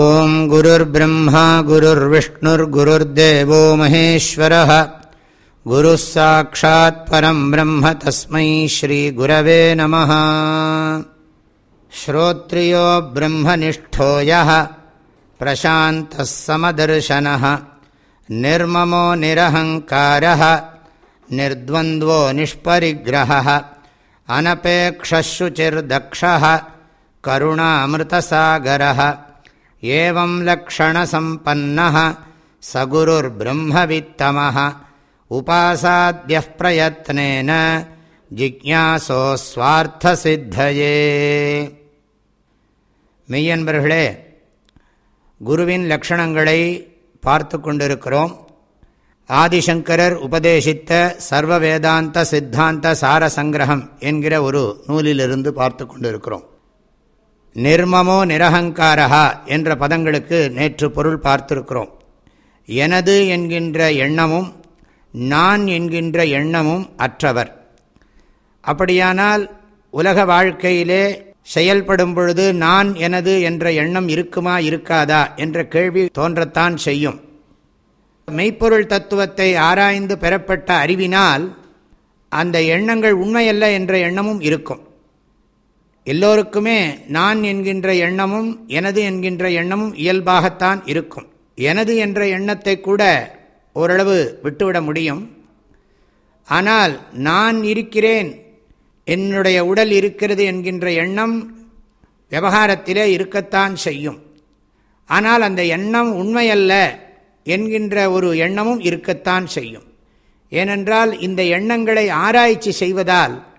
ஓம் குருர் பிரம்மா குருர் விஷ்ணுர் குருர் தேவோ மகேஸ்வர குரு சாட்சாத் பரம் பிரம்ம தஸ்மை ஸ்ரீ குரவே நம ஸ்ரோத்ரியோ பிரம்மனிஷ்டோய பிரசாந்தமதர்சன நிர்மமோ நிரஹங்கார நிர்வோ நிஷ்பரிகிரக அனபேக்ஷுச்சிர்தக்ஷ கருணாமிருதசாகர एवं लक्षणसम्पन्नः सगुरुर्ब्रह्मवित्तमः उपासाद्यः प्रयत्नेन ஜிக்யாசோஸ்வார்த்தசித்தயே மெய்யன்பர்களே குருவின் லக்ஷணங்களை பார்த்து கொண்டிருக்கிறோம் ஆதிசங்கரர் உபதேசித்த சர்வ வேதாந்த சித்தாந்த சாரசங்கிரகம் என்கிற ஒரு நூலிலிருந்து பார்த்து கொண்டிருக்கிறோம் நிர்மமோ நிரகங்காரா என்ற பதங்களுக்கு நேற்று பொருள் பார்த்திருக்கிறோம். எனது என்கின்ற எண்ணமும் நான் என்கின்ற எண்ணமும் அற்றவர். அப்படியானால் உலக வாழ்க்கையிலே செயல்படும் பொழுது நான் எனது என்ற எண்ணம் இருக்குமா இருக்காதா என்ற கேள்வி தோன்றத்தான் செய்யும். மெய்ப்பொருள் தத்துவத்தை ஆராய்ந்து பெறப்பட்ட அறிவினால் அந்த எண்ணங்கள் உண்மையல்ல என்ற எண்ணமும் இருக்கும். எல்லோருக்குமே நான் என்கின்ற எண்ணமும் எனது என்கின்ற எண்ணமும் இயல்பாகத்தான் இருக்கும். எனது என்ற எண்ணத்தை கூட ஓரளவு விட்டுவிட முடியும். ஆனால் நான் இருக்கிறேன் என்னுடைய உடல் இருக்கிறது என்கின்ற எண்ணம் விவகாரத்திலே இருக்கத்தான் செய்யும். ஆனால் அந்த எண்ணம் உண்மையல்ல என்கின்ற ஒரு எண்ணமும் இருக்கத்தான் செய்யும். ஏனென்றால் இந்த எண்ணங்களை ஆராய்ச்சி செய்வதால்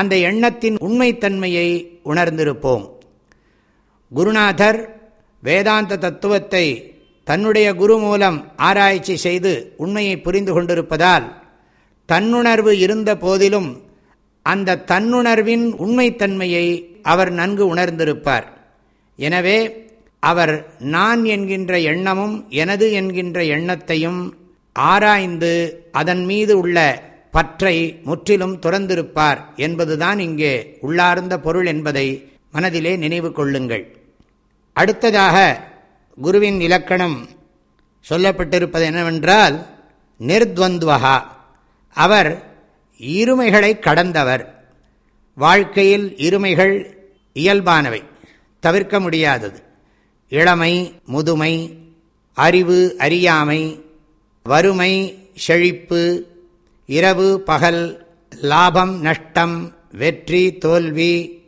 அந்த எண்ணத்தின் உண்மைத்தன்மையை உணர்ந்திருப்போம். குருநாதர் வேதாந்த தத்துவத்தை தன்னுடைய குரு மூலம் ஆராய்ச்சி செய்து உண்மையை புரிந்து கொண்டிருப்பதால் தன்னுணர்வு இருந்த போதிலும் அந்த தன்னுணர்வின் உண்மைத்தன்மையை அவர் நன்கு உணர்ந்திருப்பார். எனவே அவர் நான் என்கின்ற எண்ணமும் எனது என்கின்ற எண்ணத்தையும் ஆராய்ந்து அதன் மீது உள்ள பற்றை முற்றிலும் துறந்திருப்பார் என்பதுதான் இங்கே உள்ளார்ந்த பொருள் என்பதை மனதிலே நினைவு கொள்ளுங்கள். அடுத்ததாக குருவின் இலக்கணம் சொல்லப்பட்டிருப்பது என்னவென்றால் நிர்துவந்துவகா. அவர் இருமைகளை கடந்தவர். வாழ்க்கையில் இருமைகள் இயல்பானவை தவிர்க்க முடியாதது. இளமை முதுமை அறிவு அறியாமை வறுமை செழிப்பு இரவு பகல் லாபம் நஷ்டம் வெற்றி தோல்வி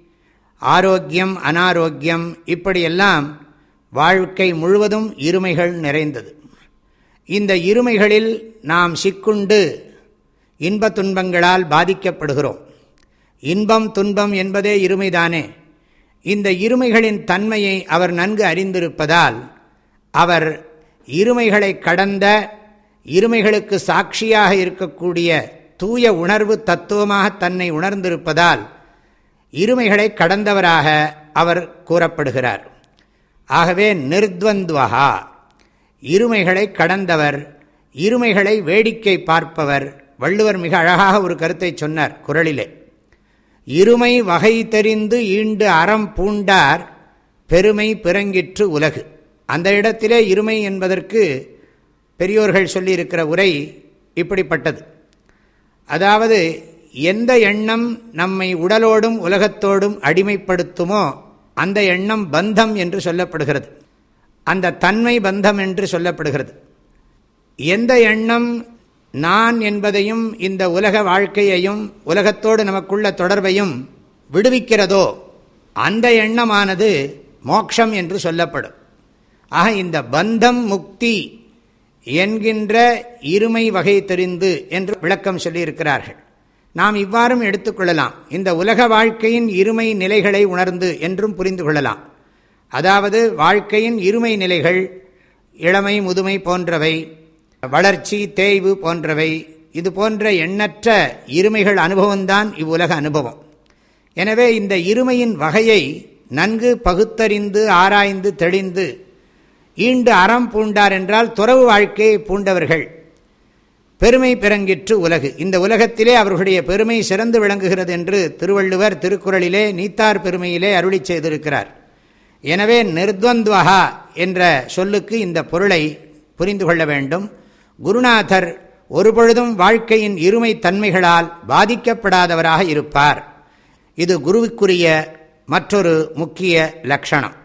ஆரோக்கியம் அனாரோக்கியம் இப்படியெல்லாம் வாழ்க்கை முழுவதும் இருமைகள் நிறைந்தது. இந்த இருமைகளில் நாம் சிக்குண்டு இன்ப துன்பங்களால் பாதிக்கப்படுகிறோம். இன்பம் துன்பம் என்பதே இருமைதானே. இந்த இருமைகளின் தன்மையை அவர் நன்கு அறிந்திருப்பதால் அவர் இருமைகளை கடந்த இருமைகளுக்கு சாட்சியாக இருக்கக்கூடிய தூய உணர்வு தத்துவமாக தன்னை உணர்ந்திருப்பதால் இருமைகளை கடந்தவராக அவர் கூறப்படுகிறார். ஆகவே நிர்துவந்துவகா இருமைகளை கடந்தவர் இருமைகளை வேடிக்கை பார்ப்பவர் வள்ளுவர் மிக அழகாக ஒரு கருத்தை சொன்னார் குரலிலே. இருமை வகை தெரிந்து ஈண்டு அறம் பூண்டார் பெருமை பிறங்கிற்று உலகு. அந்த இடத்திலே இருமை என்பதற்கு பெரியோர்கள் சொல்லியிருக்கிற உரை இப்படிப்பட்டது. அதாவது எந்த எண்ணம் நம்மை உடலோடும் உலகத்தோடும் அடிமைப்படுத்துமோ அந்த எண்ணம் பந்தம் என்று சொல்லப்படுகிறது. அந்த தன்மை பந்தம் என்று சொல்லப்படுகிறது. எந்த எண்ணம் நான் என்பதையும் இந்த உலக வாழ்க்கையையும் உலகத்தோடு நமக்குள்ள தொடர்பையும் விடுவிக்கிறதோ அந்த எண்ணமானது மோக்ஷம் என்று சொல்லப்படும். ஆக இந்த பந்தம் முக்தி என்கின்ற இருமை வகை தெரிந்து என்று விளக்கம் சொல்லியிருக்கிறார்கள். நாம் இவ்வாறும் எடுத்துக்கொள்ளலாம் இந்த உலக வாழ்க்கையின் இருமை நிலைகளை உணர்ந்து என்றும் புரிந்து கொள்ளலாம். அதாவது வாழ்க்கையின் இருமை நிலைகள் இளமை முதுமை போன்றவை வளர்ச்சி தேய்வு போன்றவை இது போன்ற எண்ணற்ற இருமைகள் அனுபவம்தான் இவ்வுலக அனுபவம். எனவே இந்த இருமையின் வகையை நன்கு பகுத்தறிந்து ஆராய்ந்து தெளிந்து ஈண்டு அறம் பூண்டார் என்றால் துறவு வாழ்க்கையை பூண்டவர்கள். பெருமை பிறங்கிற்று உலகு. இந்த உலகத்திலே அவர்களுடைய பெருமை சிறந்து விளங்குகிறது என்று திருவள்ளுவர் திருக்குறளிலே நீத்தார் பெருமையிலே அருளி செய்திருக்கிறார். எனவே நிர்த்வந்த்வகா என்ற சொல்லுக்கு இந்த பொருளை புரிந்து கொள்ள வேண்டும். குருநாதர் ஒருபொழுதும் வாழ்க்கையின் இருமை தன்மைகளால் பாதிக்கப்படாதவராக இருப்பார். இது குருவுக்குரிய மற்றொரு முக்கிய லட்சணம்.